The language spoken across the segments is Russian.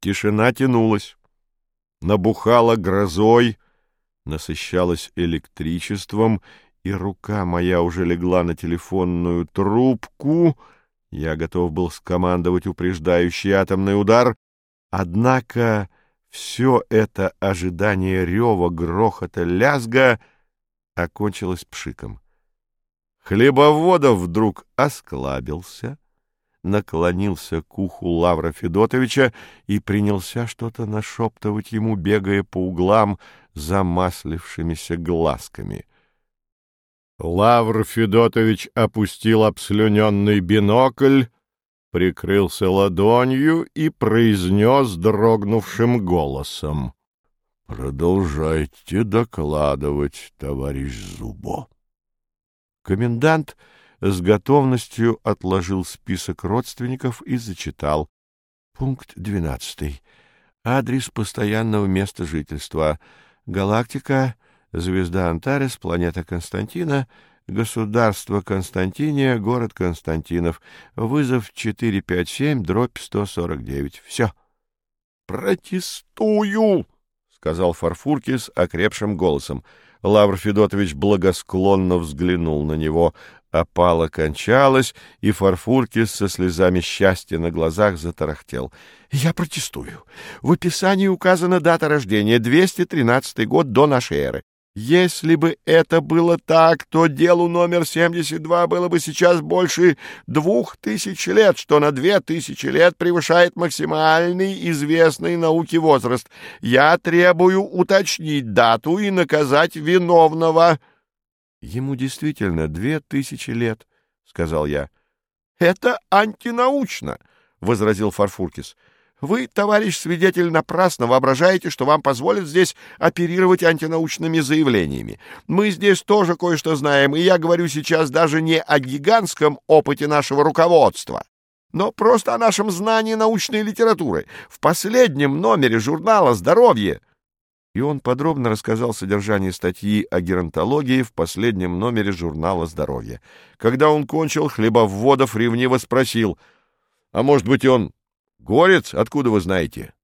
Тишина тянулась, набухала грозой, насыщалась электричеством, и рука моя уже легла на телефонную трубку. Я готов был скомандовать упреждающий атомный удар, однако все это ожидание рева, грохота, лязга окончилось пшиком. Хлебоводов вдруг осклабился — наклонился к уху Лавра Федотовича и принялся что-то нашептывать ему, бегая по углам замаслившимися глазками. Лавр Федотович опустил обслюненный бинокль, прикрылся ладонью и произнес дрогнувшим голосом. — Продолжайте докладывать, товарищ Зубо. Комендант с готовностью отложил список родственников и зачитал. Пункт 12. Адрес постоянного места жительства. Галактика, звезда Антарес, планета Константина, государство Константиния, город Константинов. Вызов 457, дробь 149. Все. «Протестую!» — сказал Фарфуркис окрепшим голосом. Лавр Федотович благосклонно взглянул на него опала кончалась, и Фарфуркис со слезами счастья на глазах затарахтел. — Я протестую. В описании указана дата рождения — 213 год до нашей эры. Если бы это было так, то делу номер 72 было бы сейчас больше двух тысяч лет, что на две тысячи лет превышает максимальный известный науке возраст. Я требую уточнить дату и наказать виновного. — Ему действительно две тысячи лет, — сказал я. — Это антинаучно, — возразил Фарфуркис. — Вы, товарищ свидетель, напрасно воображаете, что вам позволят здесь оперировать антинаучными заявлениями. Мы здесь тоже кое-что знаем, и я говорю сейчас даже не о гигантском опыте нашего руководства, но просто о нашем знании научной литературы. В последнем номере журнала «Здоровье» и он подробно рассказал содержание статьи о геронтологии в последнем номере журнала «Здоровье». Когда он кончил, Хлебоводов ревниво спросил, «А может быть, он горец? Откуда вы знаете?»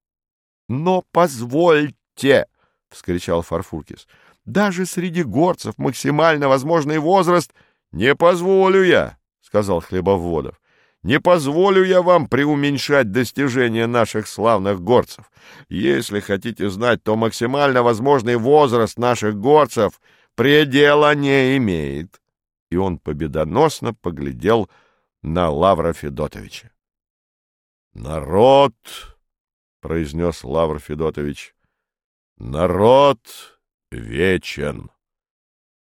«Но позвольте!» — вскричал Фарфуркис. «Даже среди горцев максимально возможный возраст...» «Не позволю я!» — сказал Хлебоводов. Не позволю я вам преуменьшать достижения наших славных горцев. Если хотите знать, то максимально возможный возраст наших горцев предела не имеет. И он победоносно поглядел на Лавра Федотовича. «Народ!» — произнес Лавр Федотович. «Народ вечен.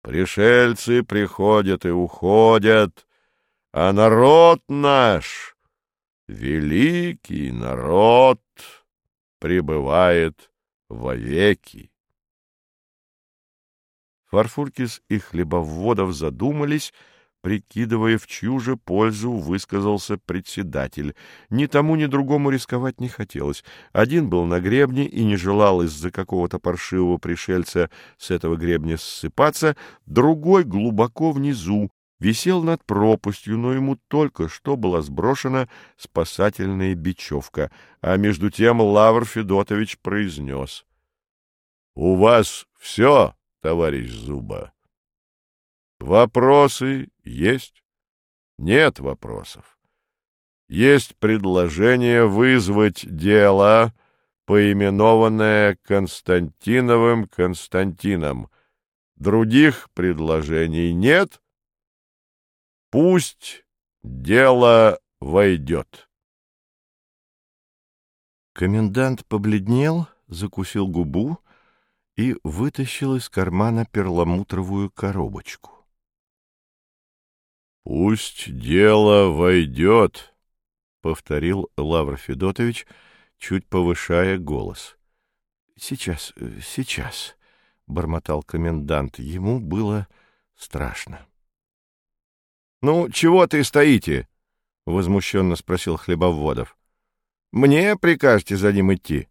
Пришельцы приходят и уходят» а народ наш, великий народ, пребывает вовеки. Фарфуркис и Хлебоводов задумались, прикидывая, в чью же пользу высказался председатель. Ни тому, ни другому рисковать не хотелось. Один был на гребне и не желал из-за какого-то паршивого пришельца с этого гребня ссыпаться, другой глубоко внизу, висел над пропастью, но ему только что была сброшена спасательная бечевка, а между тем Лавр Федотович произнес. — У вас все, товарищ Зуба? Вопросы есть? Нет вопросов. Есть предложение вызвать дело, поименованное Константиновым Константином. Других предложений нет — Пусть дело войдет. Комендант побледнел, закусил губу и вытащил из кармана перламутровую коробочку. — Пусть дело войдет, — повторил Лавр Федотович, чуть повышая голос. — Сейчас, сейчас, — бормотал комендант. Ему было страшно. — Ну, чего ты стоите? — возмущенно спросил Хлебоводов. — Мне прикажете за ним идти?